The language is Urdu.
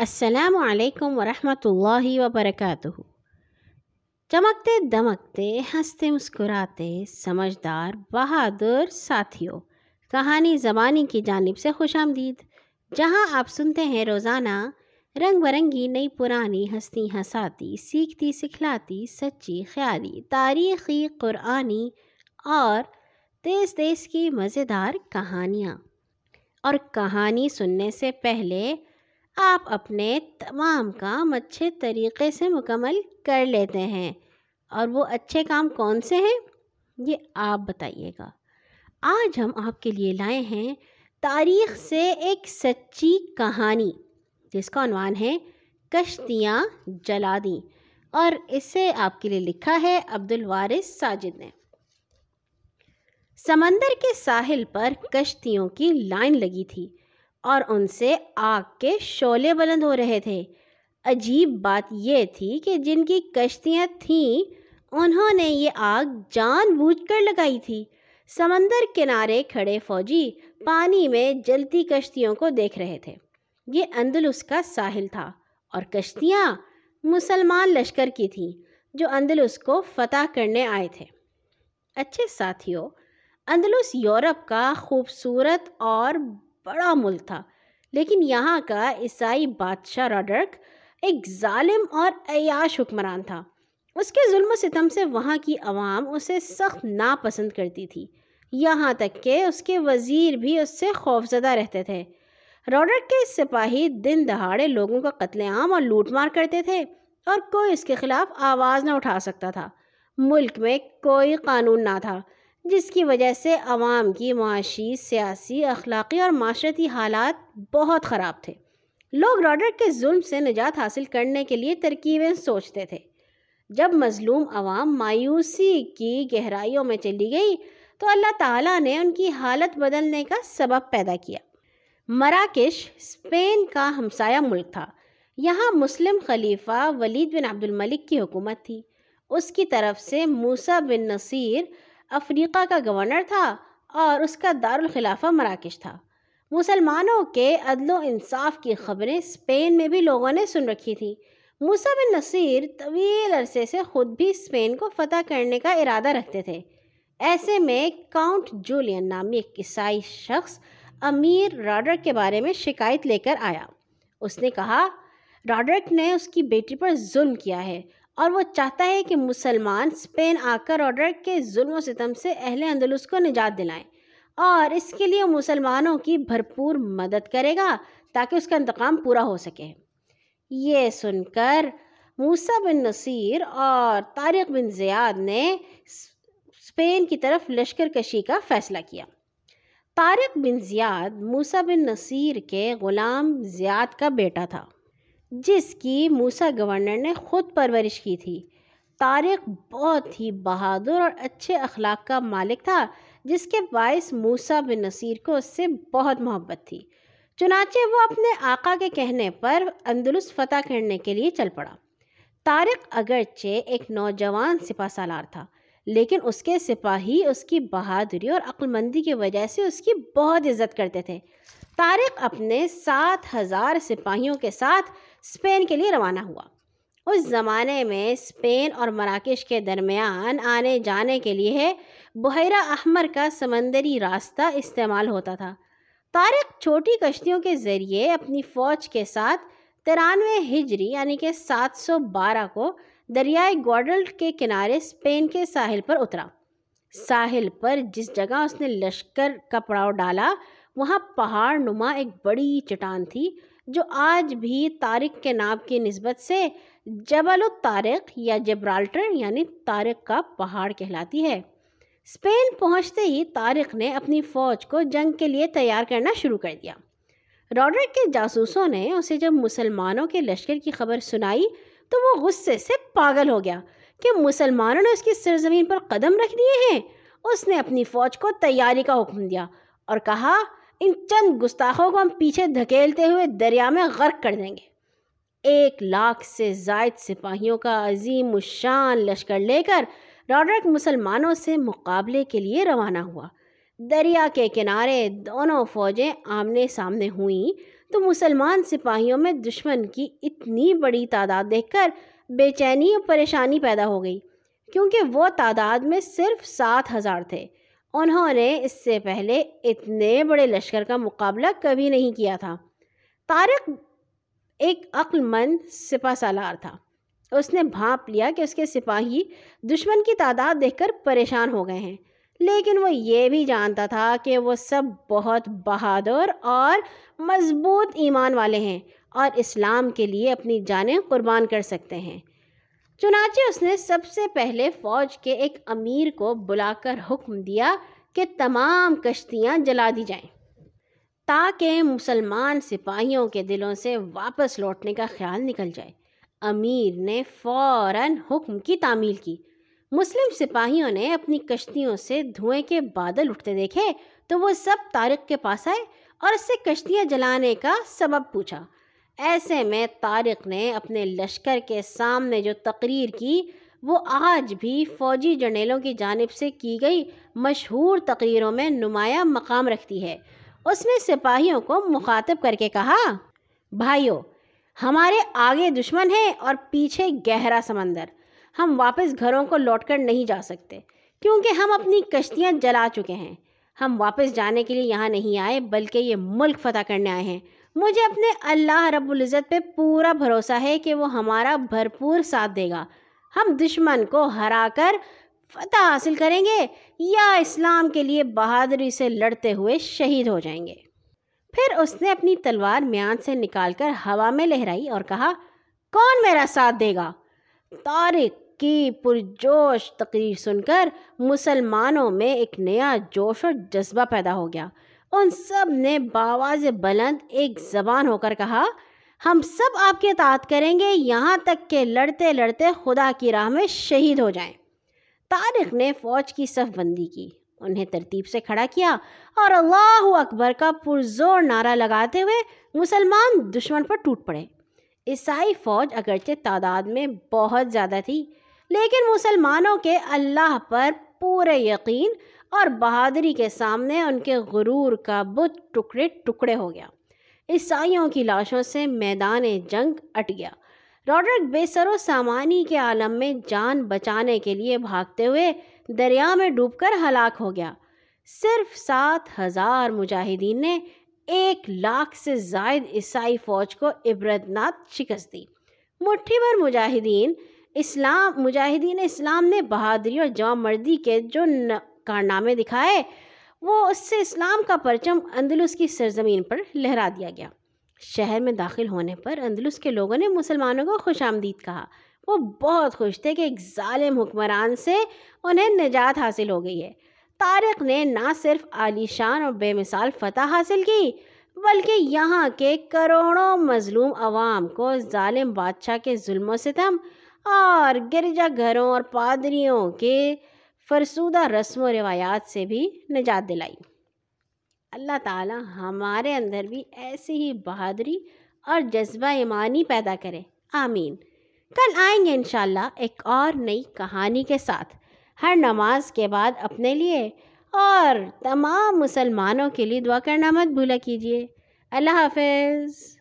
السلام علیکم ورحمۃ اللہ وبرکاتہ۔ چمکتے دمکتے، ہنستے مسکراتے، سمجھدار، بہادر ساتھیوں کہانی زبانی کی جانب سے خوش آمدید۔ جہاں آپ سنتے ہیں روزانہ، رنگ برنگی نئی پرانی ہستی ہساتی سیکھتی سکھلاتی، سچی خیالی، تاریخی قرآنی اور تیز تیز کی مزیدار کہانیاں۔ اور کہانی سننے سے پہلے آپ اپنے تمام کام اچھے طریقے سے مکمل کر لیتے ہیں۔ اور وہ اچھے کام کون سے ہیں؟ یہ آپ بتائیے گا۔ آج ہم آپ کے لیے لائے ہیں تاریخ سے ایک سچی کہانی، جس کا عنوان ہے کشتیاں جلا دیں۔ اور اسے آپ کے لیے لکھا ہے عبد الوارث ساجد نے۔ سمندر کے ساحل پر کشتیوں کی لائن لگی تھی۔ اور ان سے آگ کے شعلے بلند ہو رہے تھے۔ عجیب بات یہ تھی کہ جن کی کشتیاں تھیں، انہوں نے یہ آگ جان بوجھ کر لگائی تھی۔ سمندر کنارے کھڑے فوجی پانی میں جلتی کشتیوں کو دیکھ رہے تھے۔ یہ اندلس کا ساحل تھا اور کشتیاں مسلمان لشکر کی تھیں جو اندلس کو فتح کرنے آئے تھے۔ اچھے ساتھیوں، اندلس یورپ کا خوبصورت اور بڑا ملک تھا۔ لیکن یہاں کا عیسائی بادشاہ راڈرک ایک ظالم اور عیاش حکمران تھا۔ اس کے ظلم و ستم سے وہاں کی عوام اسے سخت ناپسند کرتی تھی۔ یہاں تک کہ اس کے وزیر بھی اس سے خوفزدہ رہتے تھے۔ راڈرک کے سپاہی دن دہاڑے لوگوں کا قتل عام اور لوٹ مار کرتے تھے اور کوئی اس کے خلاف آواز نہ اٹھا سکتا تھا۔ ملک میں کوئی قانون نہ تھا۔ جس کی وجہ سے عوام کی معاشی، سیاسی، اخلاقی اور معاشرتی حالات بہت خراب تھے۔ لوگ راڈر کے ظلم سے نجات حاصل کرنے کے لیے ترکیبیں سوچتے تھے۔ جب مظلوم عوام مایوسی کی گہرائیوں میں چلی گئی تو اللہ تعالیٰ نے ان کی حالت بدلنے کا سبب پیدا کیا۔ مراکش اسپین کا ہمسایہ ملک تھا۔ یہاں مسلم خلیفہ ولید بن عبد الملک کی حکومت تھی۔ اس کی طرف سے موسیٰ بن نصیر افریقہ کا گورنر تھا اور اس کا دارالخلافہ مراکش تھا۔ مسلمانوں کے عدل و انصاف کی خبریں اسپین میں بھی لوگوں نے سن رکھی تھیں۔ موسیٰ بن نصیر طویل عرصے سے خود بھی اسپین کو فتح کرنے کا ارادہ رکھتے تھے۔ ایسے میں کاؤنٹ جولین نامی ایک عیسائی شخص امیر راڈرک کے بارے میں شکایت لے کر آیا۔ اس نے کہا راڈرک نے اس کی بیٹی پر ظلم کیا ہے۔ اور وہ چاہتا ہے کہ مسلمان اسپین آ کر آڈر کے ظلم و ستم سے اہل اندلس کو نجات دلائیں اور اس کے لیے مسلمانوں کی بھرپور مدد کرے گا تاکہ اس کا انتقام پورا ہو سکے۔ یہ سن کر موسیٰ بن نصیر اور طارق بن زیاد نے اسپین کی طرف لشکر کشی کا فیصلہ کیا۔ طارق بن زیاد موسیٰ بن نصیر کے غلام زیاد کا بیٹا تھا۔ جس کی موسا گورنر نے خود پرورش کی تھی۔ طارق بہت ہی بہادر اور اچھے اخلاق کا مالک تھا، جس کے باعث موسا بن نصیر کو اس سے بہت محبت تھی۔ چنانچہ وہ اپنے آقا کے کہنے پر اندلس فتح کرنے کے لیے چل پڑا۔ طارق اگرچہ ایک نوجوان سپاہ سالار تھا، لیکن اس کے سپاہی اس کی بہادری اور عقلمندی کی وجہ سے اس کی بہت عزت کرتے تھے۔ طارق اپنے سات ہزار سپاہیوں کے ساتھ اسپین کے لیے روانہ ہوا۔ اس زمانے میں اسپین اور مراکش کے درمیان آنے جانے کے لیے بحیرہ احمر کا سمندری راستہ استعمال ہوتا تھا۔ طارق چھوٹی کشتیوں کے ذریعے اپنی فوج کے ساتھ ترانوے ہجری یعنی کہ سات سو بارہ کو دریائے گوڈل کے کنارے اسپین کے ساحل پر اترا۔ ساحل پر جس جگہ اس نے لشکر کا پڑاؤ ڈالا، وہاں پہاڑ نما ایک بڑی چٹان تھی جو آج بھی طارق کے نام کی نسبت سے جبل الطارق یا جبرالٹر یعنی طارق کا پہاڑ کہلاتی ہے۔ اسپین پہنچتے ہی طارق نے اپنی فوج کو جنگ کے لیے تیار کرنا شروع کر دیا۔ راڈرک کے جاسوسوں نے اسے جب مسلمانوں کے لشکر کی خبر سنائی تو وہ غصے سے پاگل ہو گیا کہ مسلمانوں نے اس کی سرزمین پر قدم رکھ دیے ہیں۔ اس نے اپنی فوج کو تیاری کا حکم دیا اور کہا ان چند گستاخوں کو ہم پیچھے دھکیلتے ہوئے دریا میں غرق کر دیں گے۔ ایک لاکھ سے زائد سپاہیوں کا عظیم الشان لشکر لے کر راڈرک مسلمانوں سے مقابلے کے لیے روانہ ہوا۔ دریا کے کنارے دونوں فوجیں آمنے سامنے ہوئیں۔ تو مسلمان سپاہیوں میں دشمن کی اتنی بڑی تعداد دیکھ کر بے چینی اور پریشانی پیدا ہو گئی، کیونکہ وہ تعداد میں صرف سات ہزار تھے۔ انہوں نے اس سے پہلے اتنے بڑے لشکر کا مقابلہ کبھی نہیں کیا تھا۔ طارق ایک عقل مند سپا سالار تھا۔ اس نے بھانپ لیا کہ اس کے سپاہی دشمن کی تعداد دیکھ کر پریشان ہو گئے ہیں۔ لیکن وہ یہ بھی جانتا تھا کہ وہ سب بہت بہادر اور مضبوط ایمان والے ہیں اور اسلام کے لیے اپنی جانیں قربان کر سکتے ہیں۔ چنانچہ اس نے سب سے پہلے فوج کے ایک امیر کو بلا کر حکم دیا کہ تمام کشتیاں جلا دی جائیں، تاکہ مسلمان سپاہیوں کے دلوں سے واپس لوٹنے کا خیال نکل جائے۔ امیر نے فوراً حکم کی تعمیل کی۔ مسلم سپاہیوں نے اپنی کشتیوں سے دھوئیں کے بادل اٹھتے دیکھے تو وہ سب طارق کے پاس آئے اور اس سے کشتیاں جلانے کا سبب پوچھا۔ ایسے میں طارق نے اپنے لشکر کے سامنے جو تقریر کی، وہ آج بھی فوجی جرنیلوں کی جانب سے کی گئی مشہور تقریروں میں نمایاں مقام رکھتی ہے۔ اس نے سپاہیوں کو مخاطب کر کے کہا، بھائیو، ہمارے آگے دشمن ہے اور پیچھے گہرا سمندر۔ ہم واپس گھروں کو لوٹ کر نہیں جا سکتے، کیونکہ ہم اپنی کشتیاں جلا چکے ہیں۔ ہم واپس جانے کے لیے یہاں نہیں آئے، بلکہ یہ ملک فتح کرنے آئے ہیں۔ مجھے اپنے اللہ رب العزت پہ پورا بھروسہ ہے کہ وہ ہمارا بھرپور ساتھ دے گا۔ ہم دشمن کو ہرا کر فتح حاصل کریں گے یا اسلام کے لیے بہادری سے لڑتے ہوئے شہید ہو جائیں گے۔ پھر اس نے اپنی تلوار میان سے نکال کر ہوا میں لہرائی اور کہا، کون میرا ساتھ دے گا؟ طارق کی پرجوش تقریر سن کر مسلمانوں میں ایک نیا جوش اور جذبہ پیدا ہو گیا۔ ان سب نے باواز بلند ایک زبان ہو کر کہا، ہم سب آپ کے اطاعت کریں گے، یہاں تک کہ لڑتے لڑتے خدا کی راہ میں شہید ہو جائیں۔ طارق نے فوج کی صف بندی کی، انہیں ترتیب سے کھڑا کیا اور اللہ اکبر کا پرزور نعرہ لگاتے ہوئے مسلمان دشمن پر ٹوٹ پڑے۔ عیسائی فوج اگرچہ تعداد میں بہت زیادہ تھی، لیکن مسلمانوں کے اللہ پر پورے یقین اور بہادری کے سامنے ان کے غرور کا بت ٹکڑے ٹکڑے ہو گیا۔ عیسائیوں کی لاشوں سے میدان جنگ اٹ گیا۔ روڈرک بے سر و سامانی کے عالم میں جان بچانے کے لیے بھاگتے ہوئے دریا میں ڈوب کر ہلاک ہو گیا۔ صرف سات ہزار مجاہدین نے ایک لاکھ سے زائد عیسائی فوج کو عبرتناک شکست دی۔ مٹھی بھر مجاہدین اسلام مجاہدین اسلام نے بہادری اور جوان مردی کے جو کارنامے دکھائے، وہ اس سے اسلام کا پرچم اندلس کی سرزمین پر لہرا دیا گیا۔ شہر میں داخل ہونے پر اندلس کے لوگوں نے مسلمانوں کو خوش آمدید کہا۔ وہ بہت خوش تھے کہ ایک ظالم حکمران سے انہیں نجات حاصل ہو گئی ہے۔ طارق نے نہ صرف عالی شان اور بے مثال فتح حاصل کی، بلکہ یہاں کے کروڑوں مظلوم عوام کو ظالم بادشاہ کے ظلم و ستم اور گرجا گھروں اور پادریوں کے فرسودہ رسم و روایات سے بھی نجات دلائی۔ اللہ تعالی ہمارے اندر بھی ایسی ہی بہادری اور جذبہ ایمانی پیدا کرے۔ آمین۔ کل آئیں گے انشاءاللہ ایک اور نئی کہانی کے ساتھ۔ ہر نماز کے بعد اپنے لیے اور تمام مسلمانوں کے لیے دعا کرنا مت بھولا کیجیے اللہ حافظ۔